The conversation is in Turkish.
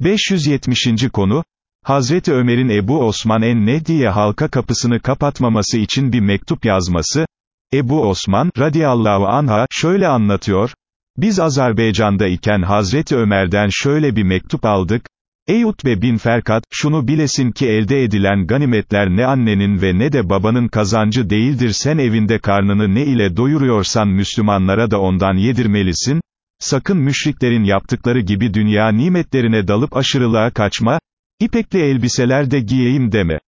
570. konu, Hazreti Ömer'in Ebu Osman en-Ne diye halka kapısını kapatmaması için bir mektup yazması, Ebu Osman, radiyallahu anha, şöyle anlatıyor, biz Azerbaycan'da iken Hazreti Ömer'den şöyle bir mektup aldık, Ey Utbe bin Ferkat, şunu bilesin ki elde edilen ganimetler ne annenin ve ne de babanın kazancı değildir sen evinde karnını ne ile doyuruyorsan Müslümanlara da ondan yedirmelisin, sakın müşriklerin yaptıkları gibi dünya nimetlerine dalıp aşırılığa kaçma, İpekli elbiseler de giyeyim deme.